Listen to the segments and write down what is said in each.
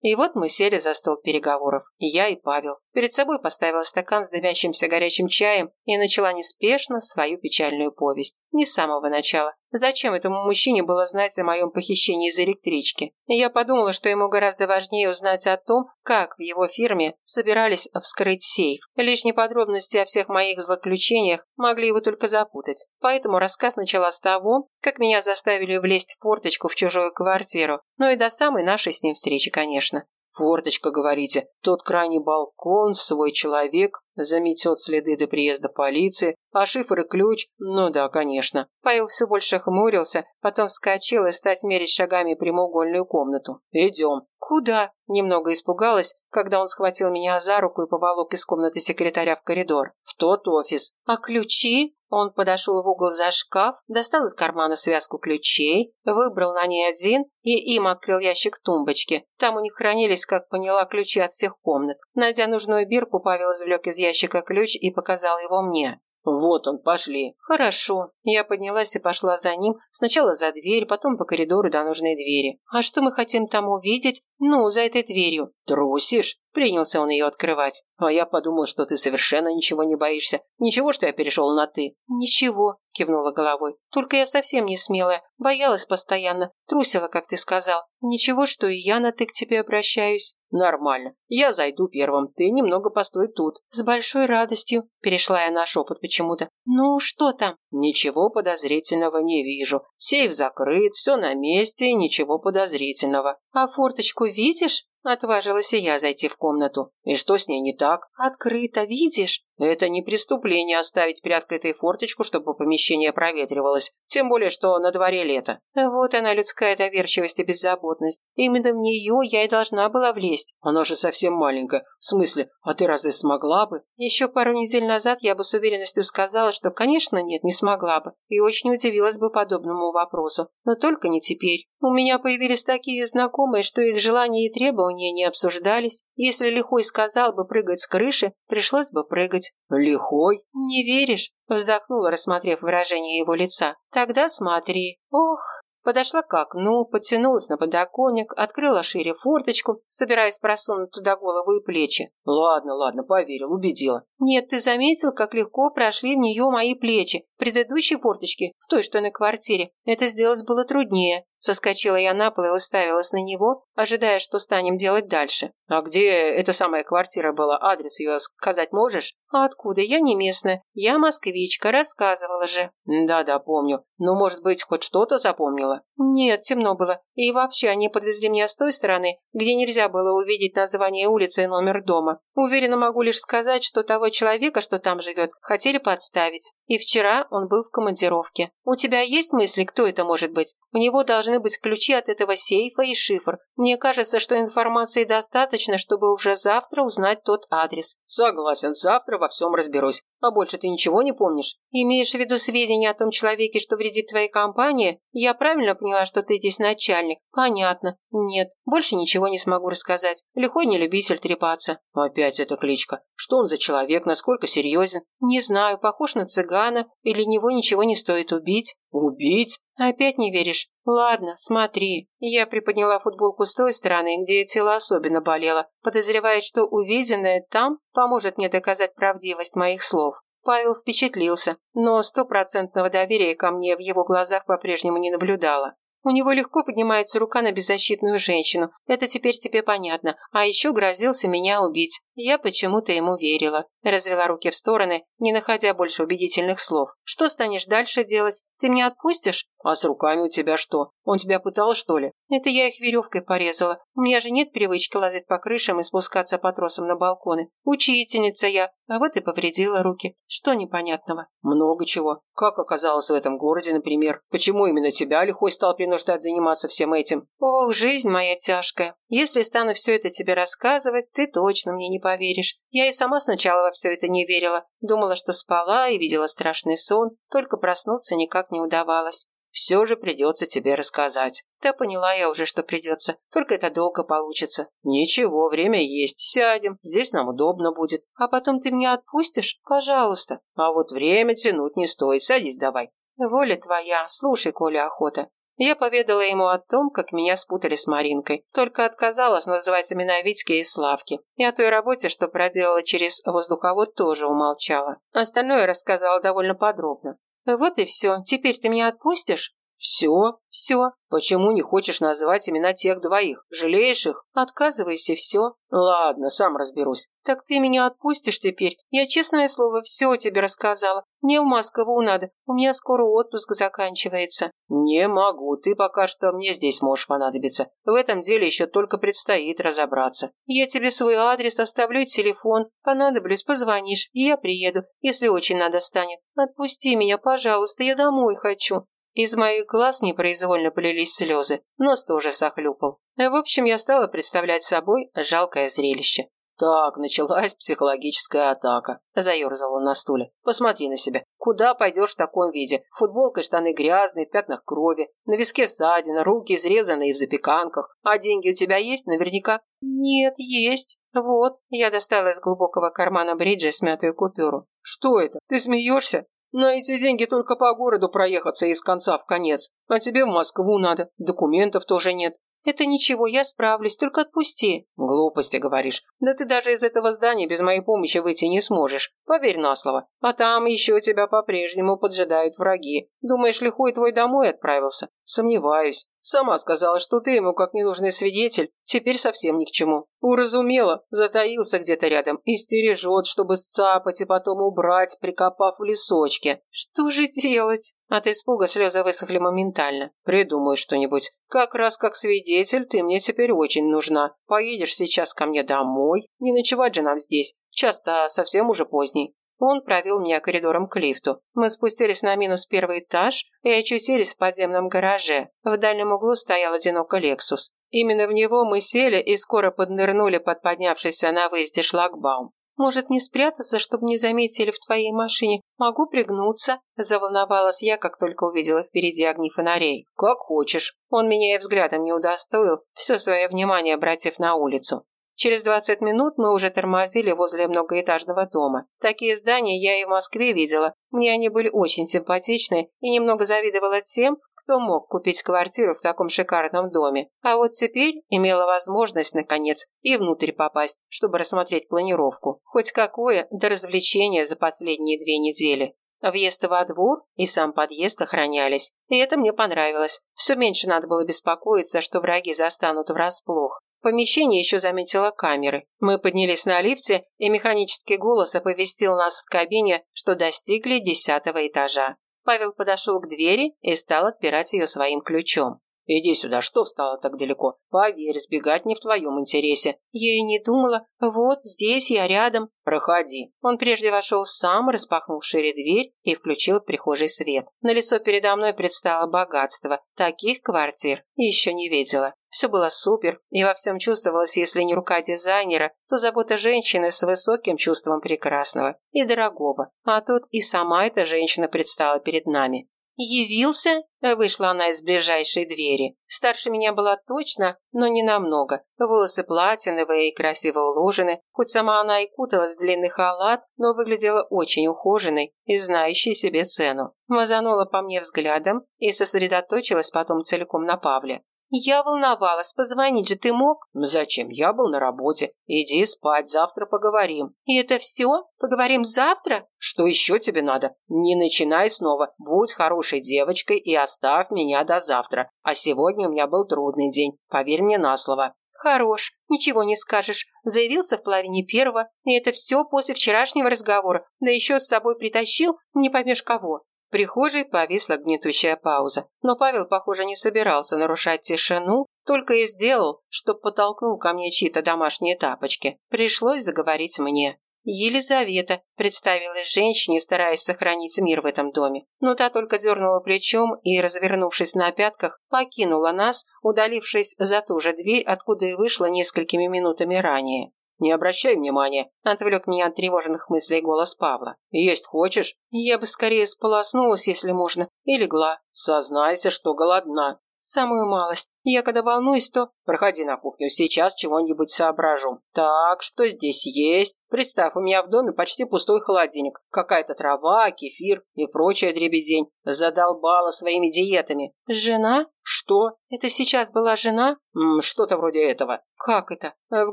И вот мы сели за стол переговоров, и я, и Павел. Перед собой поставила стакан с дымящимся горячим чаем и начала неспешно свою печальную повесть. Не с самого начала. Зачем этому мужчине было знать о моем похищении из электрички? Я подумала, что ему гораздо важнее узнать о том, как в его фирме собирались вскрыть сейф. Лишние подробности о всех моих злоключениях могли его только запутать. Поэтому рассказ начала с того, как меня заставили влезть в форточку в чужую квартиру. Ну и до самой нашей с ним встречи, конечно. Форточка, говорите, тот крайний балкон, свой человек, заметет следы до приезда полиции, а шифр и ключ, ну да, конечно. Павел все больше хмурился, потом вскочил и стать мерить шагами прямоугольную комнату. Идем. Куда? Немного испугалась, когда он схватил меня за руку и поволок из комнаты секретаря в коридор. В тот офис. А ключи? Он подошел в угол за шкаф, достал из кармана связку ключей, выбрал на ней один и им открыл ящик тумбочки. Там у них хранились, как поняла, ключи от всех комнат. Найдя нужную бирку, Павел извлек из ящика ключ и показал его мне. «Вот он, пошли». «Хорошо». Я поднялась и пошла за ним, сначала за дверь, потом по коридору до нужной двери. «А что мы хотим там увидеть? Ну, за этой дверью». «Трусишь?» Принялся он ее открывать. А я подумал, что ты совершенно ничего не боишься. Ничего, что я перешел на «ты». «Ничего», – кивнула головой. «Только я совсем не смелая. Боялась постоянно. Трусила, как ты сказал. Ничего, что и я на «ты» к тебе обращаюсь». «Нормально. Я зайду первым. Ты немного постой тут». «С большой радостью», – перешла я на шепот почему-то. «Ну, что там?» «Ничего подозрительного не вижу. Сейф закрыт, все на месте, ничего подозрительного». «А форточку видишь?» Отважилась и я зайти в комнату. И что с ней не так? Открыто, видишь? Это не преступление оставить приоткрытой форточку, чтобы помещение проветривалось. Тем более, что на дворе лето. Вот она, людская доверчивость и беззаботность. Именно в нее я и должна была влезть. Она же совсем маленькая. В смысле, а ты разве смогла бы? Еще пару недель назад я бы с уверенностью сказала, что, конечно, нет, не смогла бы. И очень удивилась бы подобному вопросу. Но только не теперь. У меня появились такие знакомые, что их желания и требования не обсуждались. Если Лихой сказал бы прыгать с крыши, пришлось бы прыгать. Лихой? Не веришь? Вздохнула, рассмотрев выражение его лица. Тогда смотри. Ох, Подошла к окну, подтянулась на подоконник, открыла шире форточку, собираясь просунуть туда голову и плечи. «Ладно, ладно, поверил, убедила». «Нет, ты заметил, как легко прошли в нее мои плечи. В предыдущей форточке, в той, что на квартире, это сделать было труднее. Соскочила я на пол и уставилась на него, ожидая, что станем делать дальше. «А где эта самая квартира была? Адрес ее сказать можешь?» «А откуда? Я не местная. Я москвичка, рассказывала же». «Да-да, помню. Ну, может быть, хоть что-то запомнила?» «Нет, темно было. И вообще, они подвезли меня с той стороны, где нельзя было увидеть название улицы и номер дома. Уверена, могу лишь сказать, что того человека, что там живет, хотели подставить. И вчера он был в командировке. У тебя есть мысли, кто это может быть? У него должны быть ключи от этого сейфа и шифр. Мне кажется, что информации достаточно, чтобы уже завтра узнать тот адрес». «Согласен, завтра во всем разберусь. А больше ты ничего не помнишь?» «Имеешь в виду сведения о том человеке, что вредит твоей компании? Я правильно поняла, что ты здесь начальник?» «Понятно. Нет, больше ничего не смогу рассказать. Лихой не любитель трепаться». «Опять эта кличка. Что он за человек? Насколько серьезен?» «Не знаю. Похож на цыгана. Или него ничего не стоит убить». «Убить?» «Опять не веришь? Ладно, смотри». Я приподняла футболку с той стороны, где тело особенно болело, подозревая, что увиденное там поможет мне доказать правдивость моих слов. Павел впечатлился, но стопроцентного доверия ко мне в его глазах по-прежнему не наблюдала. У него легко поднимается рука на беззащитную женщину. Это теперь тебе понятно. А еще грозился меня убить. Я почему-то ему верила. Развела руки в стороны, не находя больше убедительных слов. Что станешь дальше делать? Ты меня отпустишь? А с руками у тебя что? Он тебя пытал, что ли? Это я их веревкой порезала. У меня же нет привычки лазать по крышам и спускаться по тросам на балконы. Учительница я, а вот и повредила руки. Что непонятного? Много чего. Как оказалось в этом городе, например? Почему именно тебя лихой стал принуждать заниматься всем этим? Ох, жизнь моя тяжкая. Если стану все это тебе рассказывать, ты точно мне не поверишь. Я и сама сначала во все это не верила. Думала, что спала и видела страшный сон, только проснуться никак не удавалось. Все же придется тебе рассказать. Да поняла я уже, что придется. Только это долго получится. Ничего, время есть. Сядем. Здесь нам удобно будет. А потом ты меня отпустишь? Пожалуйста. А вот время тянуть не стоит. Садись давай. Воля твоя. Слушай, Коля, охота. Я поведала ему о том, как меня спутали с Маринкой. Только отказалась называть имена Витьки и Славки. И о той работе, что проделала через воздуховод, тоже умолчала. Остальное рассказала довольно подробно. «Вот и все. Теперь ты меня отпустишь?» «Все? Все. Почему не хочешь называть имена тех двоих? Жалеешь их?» Отказывайся, все. «Ладно, сам разберусь». Так ты меня отпустишь теперь? Я, честное слово, все тебе рассказала. Мне в Москву надо. У меня скоро отпуск заканчивается. «Не могу. Ты пока что мне здесь можешь понадобиться. В этом деле еще только предстоит разобраться». Я тебе свой адрес оставлю телефон. Понадоблюсь, позвонишь, и я приеду, если очень надо станет. Отпусти меня, пожалуйста, я домой хочу. Из моих глаз непроизвольно полились слезы, нос тоже захлюпал. В общем, я стала представлять собой жалкое зрелище. «Так, началась психологическая атака», – заерзал он на стуле. «Посмотри на себя. Куда пойдешь в таком виде? Футболка и штаны грязные, в пятнах крови, на виске ссадина, руки изрезанные в запеканках. А деньги у тебя есть наверняка?» «Нет, есть. Вот». Я достала из глубокого кармана бриджа смятую купюру. «Что это? Ты смеешься? На эти деньги только по городу проехаться из конца в конец. А тебе в Москву надо. Документов тоже нет. «Это ничего, я справлюсь, только отпусти». «Глупости, говоришь. Да ты даже из этого здания без моей помощи выйти не сможешь. Поверь на слово. А там еще тебя по-прежнему поджидают враги. Думаешь, лихой твой домой отправился? Сомневаюсь. Сама сказала, что ты ему как ненужный свидетель. Теперь совсем ни к чему. Уразумела, затаился где-то рядом и стережет, чтобы сцапать и потом убрать, прикопав в лесочке. Что же делать? От испуга слезы высохли моментально. Придумай что-нибудь. Как раз как свидетель ты мне теперь очень нужна. Поедешь сейчас ко мне домой. Не ночевать же нам здесь. Часто совсем уже поздний. Он провел меня коридором к лифту. Мы спустились на минус первый этаж и очутились в подземном гараже. В дальнем углу стоял одинокий «Лексус». Именно в него мы сели и скоро поднырнули под поднявшийся на выезде шлагбаум. «Может, не спрятаться, чтобы не заметили в твоей машине? Могу пригнуться?» Заволновалась я, как только увидела впереди огни фонарей. «Как хочешь». Он меня и взглядом не удостоил, все свое внимание обратив на улицу. Через 20 минут мы уже тормозили возле многоэтажного дома. Такие здания я и в Москве видела. Мне они были очень симпатичны и немного завидовала тем, кто мог купить квартиру в таком шикарном доме. А вот теперь имела возможность, наконец, и внутрь попасть, чтобы рассмотреть планировку. Хоть какое до развлечения за последние две недели. Въезд во двор и сам подъезд охранялись. И это мне понравилось. Все меньше надо было беспокоиться, что враги застанут врасплох. Помещение еще заметило камеры. Мы поднялись на лифте, и механический голос оповестил нас в кабине, что достигли десятого этажа. Павел подошел к двери и стал отпирать ее своим ключом. «Иди сюда, что встала так далеко? Поверь, сбегать не в твоем интересе». Я и не думала. Вот, здесь я рядом. Проходи. Он прежде вошел сам, распахнул шире дверь и включил прихожий свет. На лицо передо мной предстало богатство. Таких квартир еще не видела. Все было супер, и во всем чувствовалось, если не рука дизайнера, то забота женщины с высоким чувством прекрасного и дорогого. А тут и сама эта женщина предстала перед нами. «Явился?» – вышла она из ближайшей двери. Старше меня была точно, но не намного. Волосы платиновые и красиво уложены. Хоть сама она и куталась в длинный халат, но выглядела очень ухоженной и знающей себе цену. Мазанула по мне взглядом и сосредоточилась потом целиком на Павле. «Я волновалась. Позвонить же ты мог?» «Зачем? Я был на работе. Иди спать, завтра поговорим». «И это все? Поговорим завтра?» «Что еще тебе надо? Не начинай снова. Будь хорошей девочкой и оставь меня до завтра. А сегодня у меня был трудный день. Поверь мне на слово». «Хорош, ничего не скажешь. Заявился в половине первого, и это все после вчерашнего разговора. Да еще с собой притащил, не поймешь кого. Прихожей повисла гнетущая пауза, но Павел, похоже, не собирался нарушать тишину, только и сделал, что подтолкнул ко мне чьи-то домашние тапочки. Пришлось заговорить мне. Елизавета представилась женщине, стараясь сохранить мир в этом доме. Но та только дернула плечом и, развернувшись на пятках, покинула нас, удалившись за ту же дверь, откуда и вышла несколькими минутами ранее. «Не обращай внимания», – отвлек меня от тревожных мыслей голос Павла. «Есть хочешь?» «Я бы скорее сполоснулась, если можно, и легла». «Сознайся, что голодна». «Самую малость. Я когда волнуюсь, то... Проходи на кухню, сейчас чего-нибудь соображу. Так, что здесь есть? Представь, у меня в доме почти пустой холодильник. Какая-то трава, кефир и прочая дребедень. Задолбала своими диетами. Жена? Что? Это сейчас была жена? Что-то вроде этого. Как это? Э, в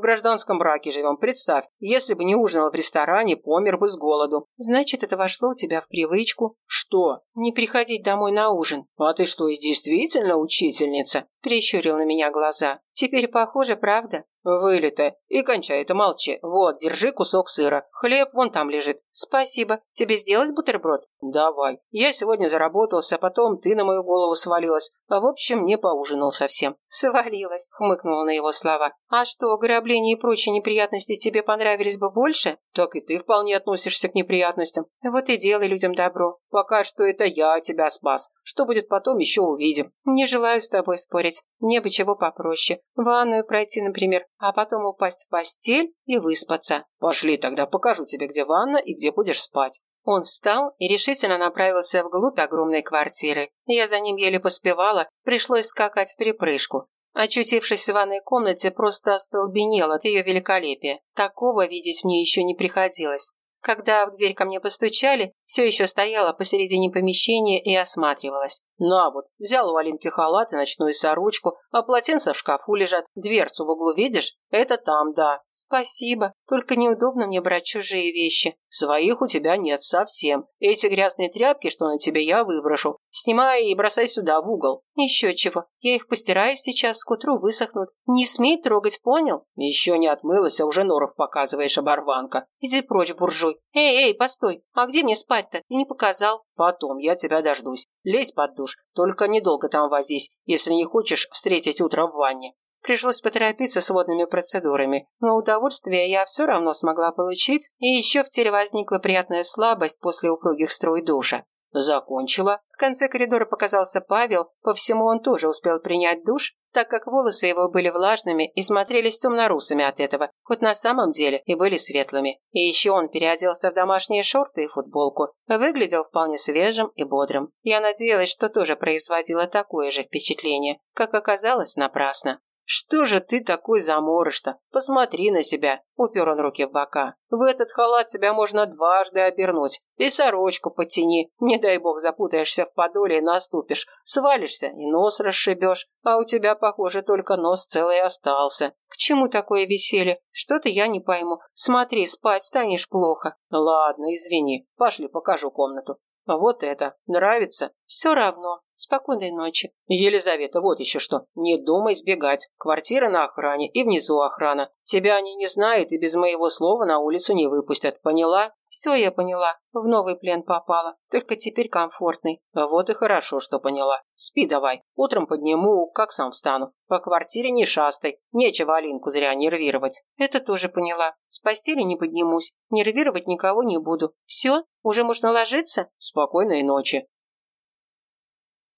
гражданском браке живем, представь. Если бы не ужинал в ресторане, помер бы с голоду. Значит, это вошло у тебя в привычку. Что? Не приходить домой на ужин. А ты что, и действительно учительница? Прищурил на меня глаза. Теперь похоже, правда? Вылитая. И кончай это, молчи. Вот, держи кусок сыра. Хлеб вон там лежит. Спасибо. Тебе сделать бутерброд? Давай. Я сегодня заработался, потом ты на мою голову свалилась. А в общем, не поужинал совсем. Свалилась, хмыкнула на его слова. А что, ограбление и прочие неприятности тебе понравились бы больше? Так и ты вполне относишься к неприятностям. Вот и делай людям добро. Пока что это я тебя спас. Что будет потом, еще увидим. Не желаю с тобой спорить. Мне бы чего попроще. Ванную пройти, например, а потом упасть в постель и выспаться. Пошли тогда, покажу тебе, где ванна и где будешь спать. Он встал и решительно направился вглубь огромной квартиры. Я за ним еле поспевала, пришлось скакать в припрыжку. Очутившись в ванной комнате, просто остолбенел от ее великолепия. Такого видеть мне еще не приходилось. Когда в дверь ко мне постучали, все еще стояла посередине помещения и осматривалась. «На вот, взял у Алинки халат и ночную сорочку, а полотенца в шкафу лежат. Дверцу в углу видишь? Это там, да». «Спасибо, только неудобно мне брать чужие вещи». «Своих у тебя нет совсем. Эти грязные тряпки, что на тебе, я выброшу. Снимай и бросай сюда, в угол». «Еще чего. Я их постираю сейчас, к утру высохнут. Не смей трогать, понял?» «Еще не отмылась, а уже норов показываешь, оборванка». «Иди прочь, буржуй. Эй, эй, постой. А где мне спать-то? Ты не показал». «Потом, я тебя дождусь. Лезь под душ. Только недолго там возись, если не хочешь встретить утро в ванне». Пришлось поторопиться с водными процедурами, но удовольствие я все равно смогла получить, и еще в теле возникла приятная слабость после упругих струй душа. Закончила. В конце коридора показался Павел, по всему он тоже успел принять душ, так как волосы его были влажными и смотрелись темно-русыми от этого, хоть на самом деле и были светлыми. И еще он переоделся в домашние шорты и футболку. Выглядел вполне свежим и бодрым. Я надеялась, что тоже производила такое же впечатление. Как оказалось, напрасно. «Что же ты такой заморыш-то? Посмотри на себя!» – упер он руки в бока. «В этот халат тебя можно дважды обернуть. И сорочку подтяни. Не дай бог запутаешься в подоле и наступишь. Свалишься и нос расшибешь. А у тебя, похоже, только нос целый остался». «К чему такое веселье? Что-то я не пойму. Смотри, спать станешь плохо». «Ладно, извини. Пошли, покажу комнату». «Вот это. Нравится?» «Все равно. Спокойной ночи». «Елизавета, вот еще что. Не думай сбегать. Квартира на охране и внизу охрана. Тебя они не знают и без моего слова на улицу не выпустят. Поняла?» «Все я поняла. В новый плен попала. Только теперь комфортный». «Вот и хорошо, что поняла. Спи давай. Утром подниму, как сам встану. По квартире не шастай. Нечего Алинку зря нервировать». «Это тоже поняла. С постели не поднимусь. Нервировать никого не буду. Все? Уже можно ложиться?» «Спокойной ночи».